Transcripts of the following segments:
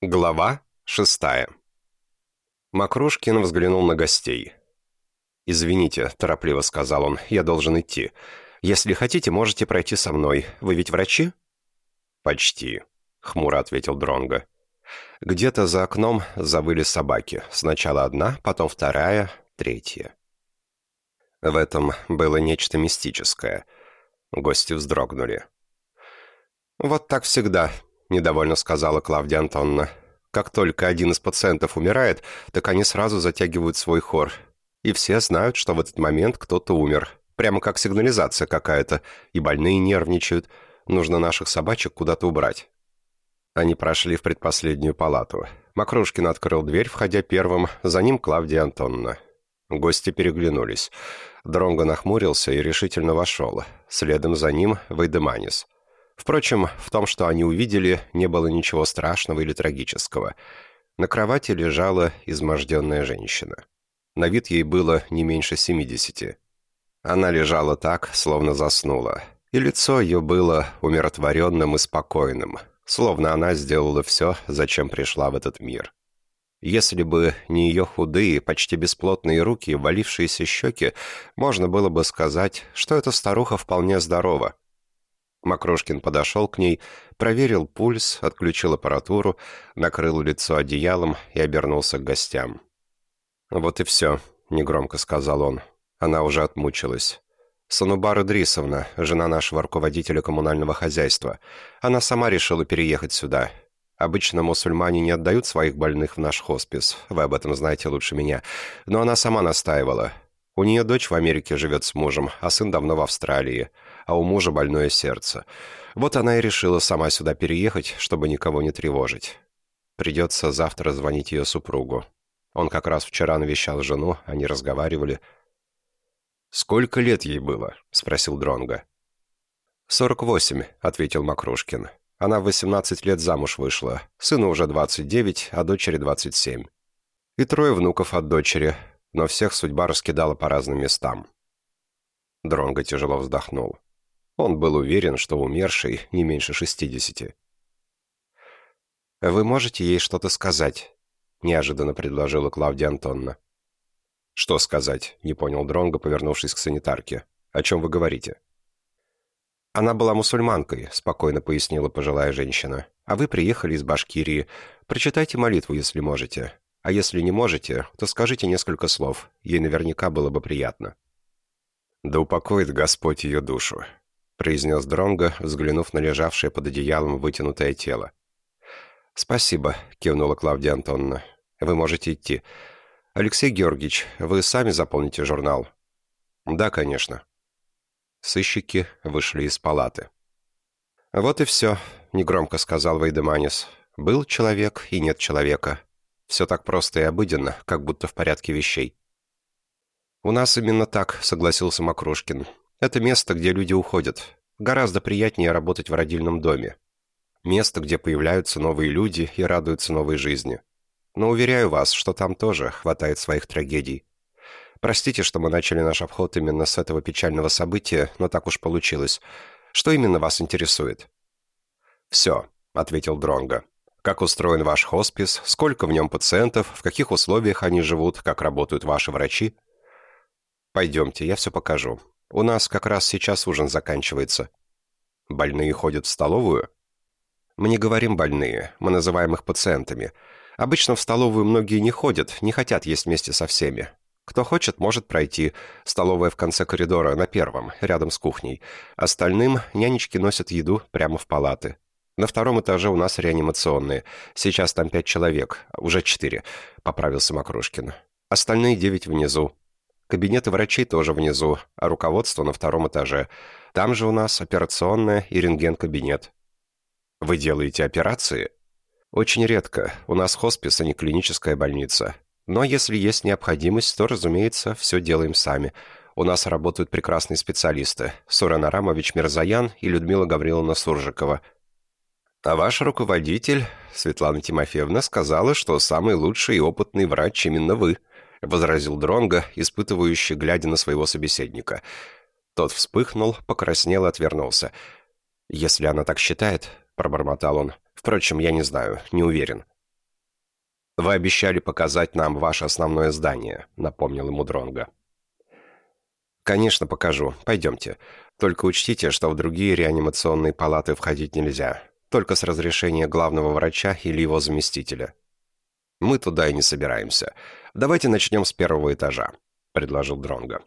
Глава шестая. Макрушкин взглянул на гостей. «Извините», — торопливо сказал он, — «я должен идти. Если хотите, можете пройти со мной. Вы ведь врачи?» «Почти», — хмуро ответил Дронго. Где-то за окном завыли собаки. Сначала одна, потом вторая, третья. В этом было нечто мистическое. Гости вздрогнули. «Вот так всегда», — недовольно сказала Клавдия Антоновна. «Как только один из пациентов умирает, так они сразу затягивают свой хор. И все знают, что в этот момент кто-то умер. Прямо как сигнализация какая-то. И больные нервничают. Нужно наших собачек куда-то убрать». Они прошли в предпоследнюю палату. Макрушкин открыл дверь, входя первым, за ним Клавдия Антоновна. Гости переглянулись. Дронго нахмурился и решительно вошел. Следом за ним Вейдеманис. Впрочем, в том, что они увидели, не было ничего страшного или трагического. На кровати лежала изможденная женщина. На вид ей было не меньше семидесяти. Она лежала так, словно заснула. И лицо ее было умиротворенным и спокойным, словно она сделала все, зачем пришла в этот мир. Если бы не ее худые, почти бесплотные руки и валившиеся щеки, можно было бы сказать, что эта старуха вполне здорова. Макрошкин подошел к ней, проверил пульс, отключил аппаратуру, накрыл лицо одеялом и обернулся к гостям. «Вот и все», — негромко сказал он. Она уже отмучилась. «Санубар Идрисовна, жена нашего руководителя коммунального хозяйства. Она сама решила переехать сюда. Обычно мусульмане не отдают своих больных в наш хоспис, вы об этом знаете лучше меня. Но она сама настаивала. У нее дочь в Америке живет с мужем, а сын давно в Австралии а у мужа больное сердце. Вот она и решила сама сюда переехать, чтобы никого не тревожить. Придется завтра звонить ее супругу. Он как раз вчера навещал жену, они разговаривали. «Сколько лет ей было?» — спросил Дронга. «Сорок восемь», — ответил Макрушкин. «Она в восемнадцать лет замуж вышла. Сыну уже двадцать девять, а дочери двадцать семь. И трое внуков от дочери, но всех судьба раскидала по разным местам». Дронго тяжело вздохнул. Он был уверен, что умерший не меньше шестидесяти. «Вы можете ей что-то сказать?» — неожиданно предложила Клавдия Антонна. «Что сказать?» — не понял Дронго, повернувшись к санитарке. «О чем вы говорите?» «Она была мусульманкой», — спокойно пояснила пожилая женщина. «А вы приехали из Башкирии. Прочитайте молитву, если можете. А если не можете, то скажите несколько слов. Ей наверняка было бы приятно». «Да упокоит Господь ее душу», произнес Дронго, взглянув на лежавшее под одеялом вытянутое тело. «Спасибо», — кивнула Клавдия Антоновна. «Вы можете идти. Алексей Георгиевич, вы сами заполните журнал?» «Да, конечно». Сыщики вышли из палаты. «Вот и все», — негромко сказал Вейдеманис. «Был человек и нет человека. Все так просто и обыденно, как будто в порядке вещей». «У нас именно так», — согласился Макрушкин. Это место, где люди уходят. Гораздо приятнее работать в родильном доме. Место, где появляются новые люди и радуются новой жизни. Но уверяю вас, что там тоже хватает своих трагедий. Простите, что мы начали наш обход именно с этого печального события, но так уж получилось. Что именно вас интересует?» «Все», — ответил Дронго. «Как устроен ваш хоспис? Сколько в нем пациентов? В каких условиях они живут? Как работают ваши врачи?» «Пойдемте, я все покажу. У нас как раз сейчас ужин заканчивается. Больные ходят в столовую? Мы не говорим «больные», мы называем их пациентами. Обычно в столовую многие не ходят, не хотят есть вместе со всеми. Кто хочет, может пройти. Столовая в конце коридора, на первом, рядом с кухней. Остальным нянечки носят еду прямо в палаты. На втором этаже у нас реанимационные. Сейчас там пять человек. Уже четыре, поправился Макрушкин. Остальные девять внизу. Кабинеты врачей тоже внизу, а руководство на втором этаже. Там же у нас операционная и рентген-кабинет. Вы делаете операции? Очень редко. У нас хоспис, а не клиническая больница. Но если есть необходимость, то, разумеется, все делаем сами. У нас работают прекрасные специалисты. Сурен Арамович Мирзаян и Людмила Гавриловна Суржикова. А ваш руководитель, Светлана Тимофеевна, сказала, что самый лучший и опытный врач именно вы –— возразил Дронго, испытывающий, глядя на своего собеседника. Тот вспыхнул, покраснел и отвернулся. «Если она так считает», — пробормотал он. «Впрочем, я не знаю, не уверен». «Вы обещали показать нам ваше основное здание», — напомнил ему Дронга. «Конечно, покажу. Пойдемте. Только учтите, что в другие реанимационные палаты входить нельзя. Только с разрешения главного врача или его заместителя. Мы туда и не собираемся. Давайте начнем с первого этажа», — предложил Дронга.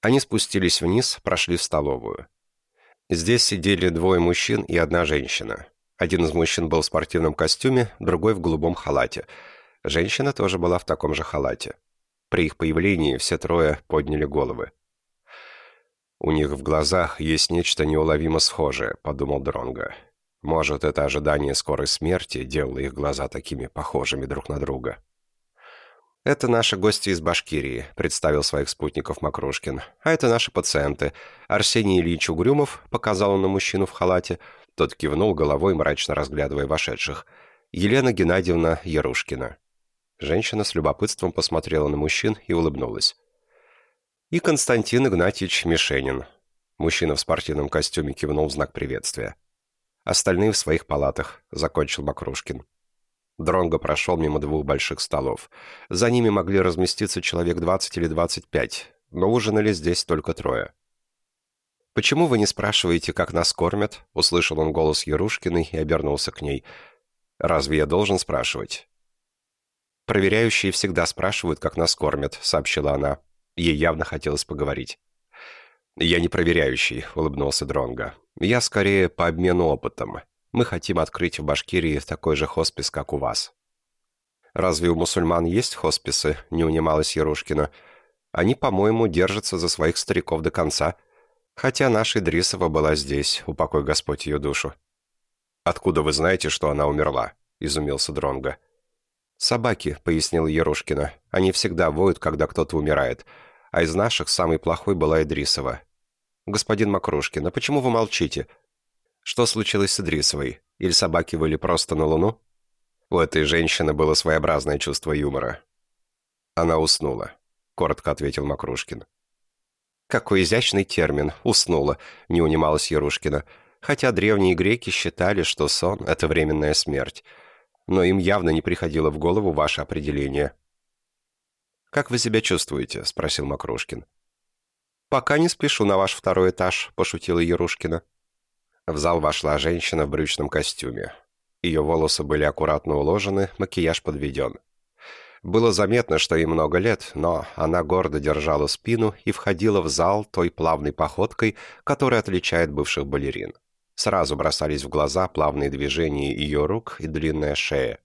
Они спустились вниз, прошли в столовую. Здесь сидели двое мужчин и одна женщина. Один из мужчин был в спортивном костюме, другой в голубом халате. Женщина тоже была в таком же халате. При их появлении все трое подняли головы. «У них в глазах есть нечто неуловимо схожее», — подумал Дронго. «Может, это ожидание скорой смерти делало их глаза такими похожими друг на друга». «Это наши гости из Башкирии», — представил своих спутников Макрушкин. «А это наши пациенты. Арсений Ильич Угрюмов», — показал он на мужчину в халате. Тот кивнул головой, мрачно разглядывая вошедших. «Елена Геннадьевна Ярушкина». Женщина с любопытством посмотрела на мужчин и улыбнулась. «И Константин Игнатьевич Мишенин». Мужчина в спортивном костюме кивнул в знак приветствия. «Остальные в своих палатах», — закончил Макрушкин. Дронго прошел мимо двух больших столов. За ними могли разместиться человек 20 или 25, но ужинали здесь только трое. «Почему вы не спрашиваете, как нас кормят?» — услышал он голос Ярушкиной и обернулся к ней. «Разве я должен спрашивать?» «Проверяющие всегда спрашивают, как нас кормят», — сообщила она. Ей явно хотелось поговорить. «Я не проверяющий», — улыбнулся Дронго. «Я скорее по обмену опытом. Мы хотим открыть в Башкирии такой же хоспис, как у вас». «Разве у мусульман есть хосписы?» — не унималась Ярушкина. «Они, по-моему, держатся за своих стариков до конца. Хотя наша Идрисова была здесь, упокой Господь ее душу». «Откуда вы знаете, что она умерла?» — изумился Дронго. «Собаки», — пояснила Ярушкина. «Они всегда воют, когда кто-то умирает. А из наших самый плохой была Идрисова». «Господин Макрушкин, а почему вы молчите?» Что случилось с Идрисовой? Или собаки были просто на Луну? У этой женщины было своеобразное чувство юмора. Она уснула, коротко ответил Макрушкин. Какой изящный термин «уснула», не унималась Ярушкина. Хотя древние греки считали, что сон — это временная смерть. Но им явно не приходило в голову ваше определение. «Как вы себя чувствуете?» — спросил Макрушкин. «Пока не спешу на ваш второй этаж», — пошутила Ярушкина. В зал вошла женщина в брючном костюме. Ее волосы были аккуратно уложены, макияж подведен. Было заметно, что ей много лет, но она гордо держала спину и входила в зал той плавной походкой, которая отличает бывших балерин. Сразу бросались в глаза плавные движения ее рук и длинная шея.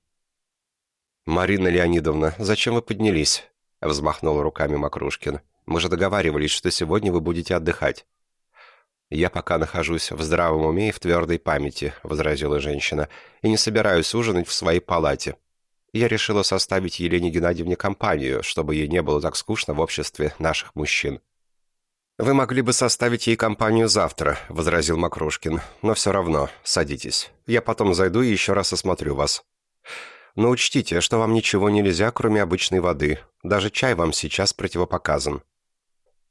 «Марина Леонидовна, зачем вы поднялись?» — взмахнул руками Макрушкин. «Мы же договаривались, что сегодня вы будете отдыхать». «Я пока нахожусь в здравом уме и в твердой памяти», — возразила женщина, «и не собираюсь ужинать в своей палате. Я решила составить Елене Геннадьевне компанию, чтобы ей не было так скучно в обществе наших мужчин». «Вы могли бы составить ей компанию завтра», — возразил Макрушкин. «Но все равно, садитесь. Я потом зайду и еще раз осмотрю вас. Но учтите, что вам ничего нельзя, кроме обычной воды. Даже чай вам сейчас противопоказан».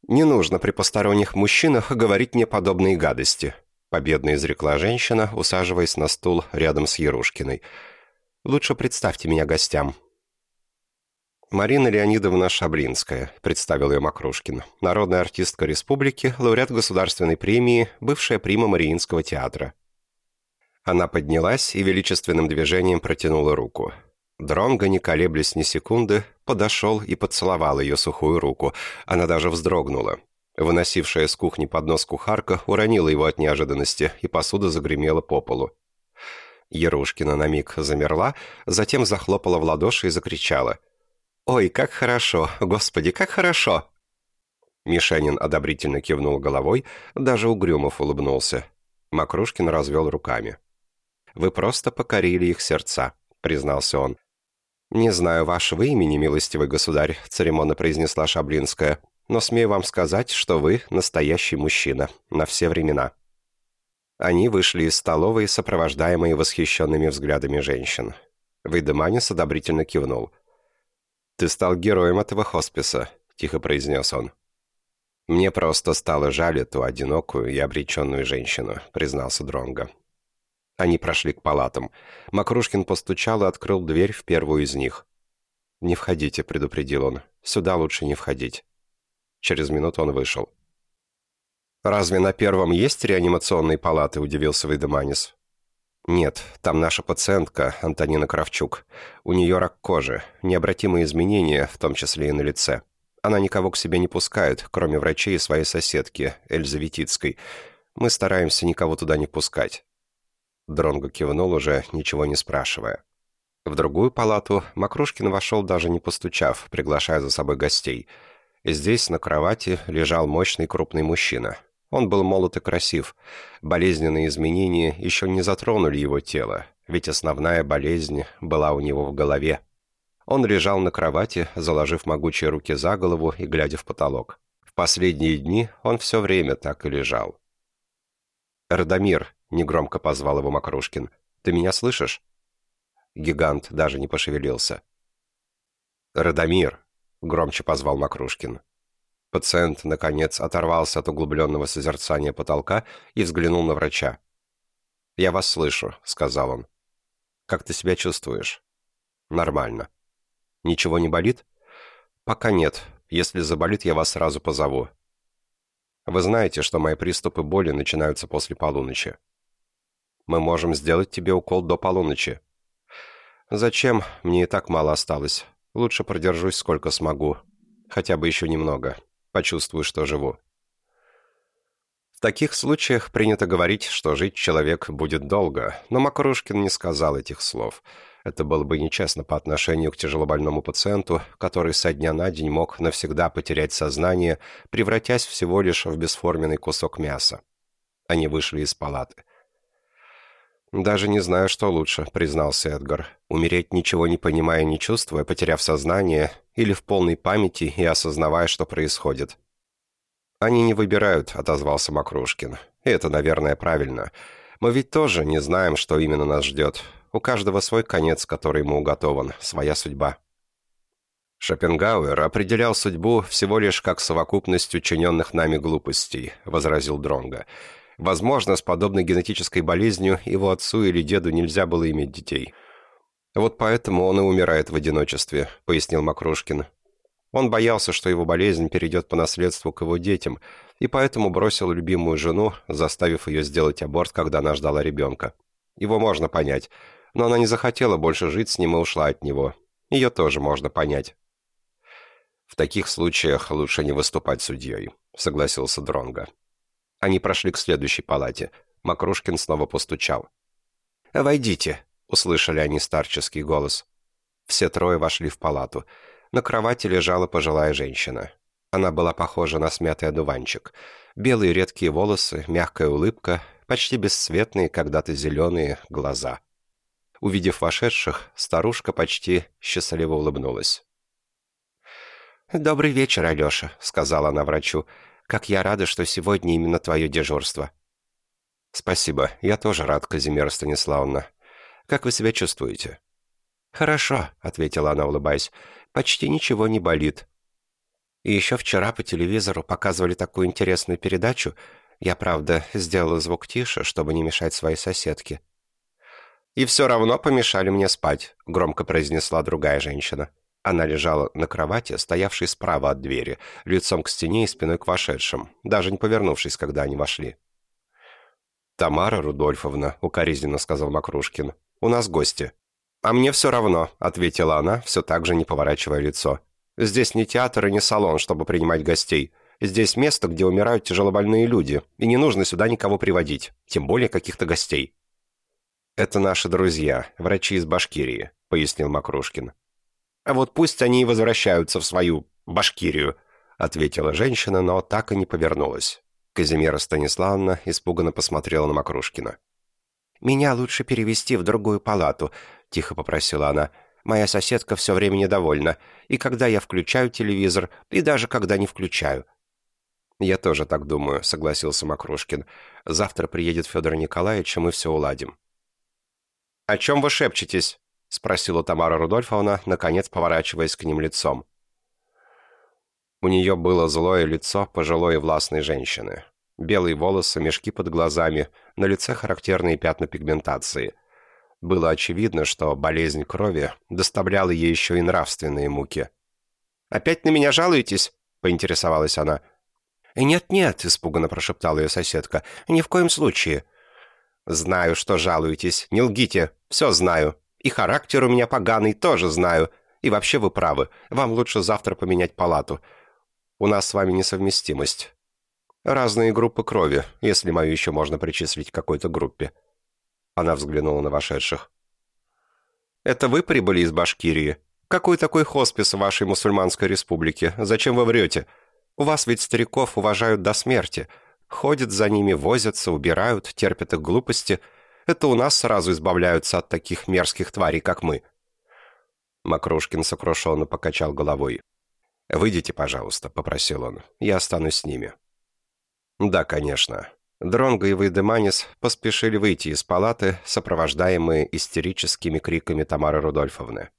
«Не нужно при посторонних мужчинах говорить мне подобные гадости», победно изрекла женщина, усаживаясь на стул рядом с Ярушкиной. «Лучше представьте меня гостям». Марина Леонидовна Шаблинская, представил ее Макрушкин, народная артистка республики, лауреат государственной премии, бывшая прима Мариинского театра. Она поднялась и величественным движением протянула руку. Дронго, не колеблясь ни секунды, подошел и поцеловал ее сухую руку. Она даже вздрогнула. Выносившая с кухни поднос кухарка уронила его от неожиданности, и посуда загремела по полу. Ярушкина на миг замерла, затем захлопала в ладоши и закричала. «Ой, как хорошо! Господи, как хорошо!» Мишанин одобрительно кивнул головой, даже Угрюмов улыбнулся. Макрушкин развел руками. «Вы просто покорили их сердца», — признался он. «Не знаю вашего имени, милостивый государь», — церемонно произнесла Шаблинская, «но смею вам сказать, что вы настоящий мужчина, на все времена». Они вышли из столовой, сопровождаемые восхищенными взглядами женщин. Вейдеманис одобрительно кивнул. «Ты стал героем этого хосписа», — тихо произнес он. «Мне просто стало жаль эту одинокую и обреченную женщину», — признался Дронго. Они прошли к палатам. Макрушкин постучал и открыл дверь в первую из них. «Не входите», — предупредил он. «Сюда лучше не входить». Через минуту он вышел. «Разве на первом есть реанимационные палаты?» – удивился Вейдеманис. «Нет, там наша пациентка, Антонина Кравчук. У нее рак кожи, необратимые изменения, в том числе и на лице. Она никого к себе не пускает, кроме врачей и своей соседки, Эльзы Витицкой. Мы стараемся никого туда не пускать». Дронго кивнул уже, ничего не спрашивая. В другую палату Макрушкин вошел, даже не постучав, приглашая за собой гостей. Здесь, на кровати, лежал мощный крупный мужчина. Он был молод и красив. Болезненные изменения еще не затронули его тело, ведь основная болезнь была у него в голове. Он лежал на кровати, заложив могучие руки за голову и глядя в потолок. В последние дни он все время так и лежал. «Радомир», — негромко позвал его Макрушкин, — «ты меня слышишь?» Гигант даже не пошевелился. «Радомир», — громче позвал Макрушкин. Пациент, наконец, оторвался от углубленного созерцания потолка и взглянул на врача. «Я вас слышу», — сказал он. «Как ты себя чувствуешь?» «Нормально». «Ничего не болит?» «Пока нет. Если заболит, я вас сразу позову». «Вы знаете, что мои приступы боли начинаются после полуночи». «Мы можем сделать тебе укол до полуночи». «Зачем? Мне и так мало осталось. Лучше продержусь сколько смогу. Хотя бы еще немного почувствую, что живу. В таких случаях принято говорить, что жить человек будет долго, но Макрушкин не сказал этих слов. Это было бы нечестно по отношению к тяжелобольному пациенту, который со дня на день мог навсегда потерять сознание, превратясь всего лишь в бесформенный кусок мяса. Они вышли из палаты. «Даже не знаю, что лучше», — признался Эдгар. «Умереть, ничего не понимая, не чувствуя, потеряв сознание, или в полной памяти и осознавая, что происходит». «Они не выбирают», — отозвался Макрушкин. «И это, наверное, правильно. Мы ведь тоже не знаем, что именно нас ждет. У каждого свой конец, который ему уготован, своя судьба». «Шопенгауэр определял судьбу всего лишь как совокупность учиненных нами глупостей», — возразил Дронга. Возможно, с подобной генетической болезнью его отцу или деду нельзя было иметь детей. «Вот поэтому он и умирает в одиночестве», — пояснил Макрушкин. Он боялся, что его болезнь перейдет по наследству к его детям, и поэтому бросил любимую жену, заставив ее сделать аборт, когда она ждала ребенка. Его можно понять, но она не захотела больше жить с ним и ушла от него. Ее тоже можно понять. «В таких случаях лучше не выступать судьей», — согласился Дронга. Они прошли к следующей палате. Макрушкин снова постучал. «Войдите», — услышали они старческий голос. Все трое вошли в палату. На кровати лежала пожилая женщина. Она была похожа на смятый одуванчик. Белые редкие волосы, мягкая улыбка, почти бесцветные, когда-то зеленые глаза. Увидев вошедших, старушка почти счастливо улыбнулась. «Добрый вечер, Алеша», — сказала она врачу. Как я рада, что сегодня именно твое дежурство». «Спасибо. Я тоже рад, Казимира Станиславовна. Как вы себя чувствуете?» «Хорошо», — ответила она, улыбаясь. «Почти ничего не болит». «И еще вчера по телевизору показывали такую интересную передачу. Я, правда, сделала звук тише, чтобы не мешать своей соседке». «И все равно помешали мне спать», — громко произнесла другая женщина. Она лежала на кровати, стоявшей справа от двери, лицом к стене и спиной к вошедшим, даже не повернувшись, когда они вошли. «Тамара Рудольфовна», — укоризненно сказал Макрушкин, — «у нас гости». «А мне все равно», — ответила она, все так же не поворачивая лицо. «Здесь не театр и не салон, чтобы принимать гостей. Здесь место, где умирают тяжелобольные люди, и не нужно сюда никого приводить, тем более каких-то гостей». «Это наши друзья, врачи из Башкирии», — пояснил Макрушкин. А вот пусть они и возвращаются в свою Башкирию», — ответила женщина, но так и не повернулась. Казимира Станиславовна испуганно посмотрела на Макрушкина. «Меня лучше перевести в другую палату», — тихо попросила она. «Моя соседка все время недовольна, и когда я включаю телевизор, и даже когда не включаю». «Я тоже так думаю», — согласился Макрушкин. «Завтра приедет Федор Николаевич, и мы все уладим». «О чем вы шепчетесь?» — спросила Тамара Рудольфовна, наконец поворачиваясь к ним лицом. У нее было злое лицо пожилой и властной женщины. Белые волосы, мешки под глазами, на лице характерные пятна пигментации. Было очевидно, что болезнь крови доставляла ей еще и нравственные муки. «Опять на меня жалуетесь?» — поинтересовалась она. «Нет-нет», — испуганно прошептала ее соседка, — «ни в коем случае». «Знаю, что жалуетесь. Не лгите. Все знаю. И характер у меня поганый, тоже знаю. И вообще вы правы. Вам лучше завтра поменять палату. У нас с вами несовместимость. Разные группы крови, если мою еще можно причислить к какой-то группе». Она взглянула на вошедших. «Это вы прибыли из Башкирии? Какой такой хоспис в вашей мусульманской республике? Зачем вы врете? У вас ведь стариков уважают до смерти. Ходят за ними, возятся, убирают, терпят их глупости. Это у нас сразу избавляются от таких мерзких тварей, как мы». Макрушкин сокрушенно покачал головой. «Выйдите, пожалуйста», — попросил он. «Я останусь с ними». «Да, конечно». Дронго и Вейдеманис поспешили выйти из палаты, сопровождаемые истерическими криками Тамары Рудольфовны.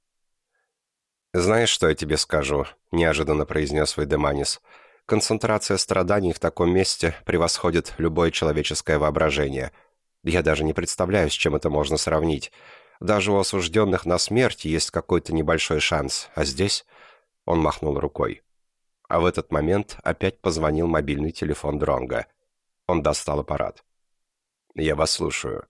«Знаешь, что я тебе скажу?» — неожиданно произнес Вейдеманис. Концентрация страданий в таком месте превосходит любое человеческое воображение. Я даже не представляю, с чем это можно сравнить. Даже у осужденных на смерть есть какой-то небольшой шанс, а здесь...» Он махнул рукой. А в этот момент опять позвонил мобильный телефон Дронга. Он достал аппарат. «Я вас слушаю».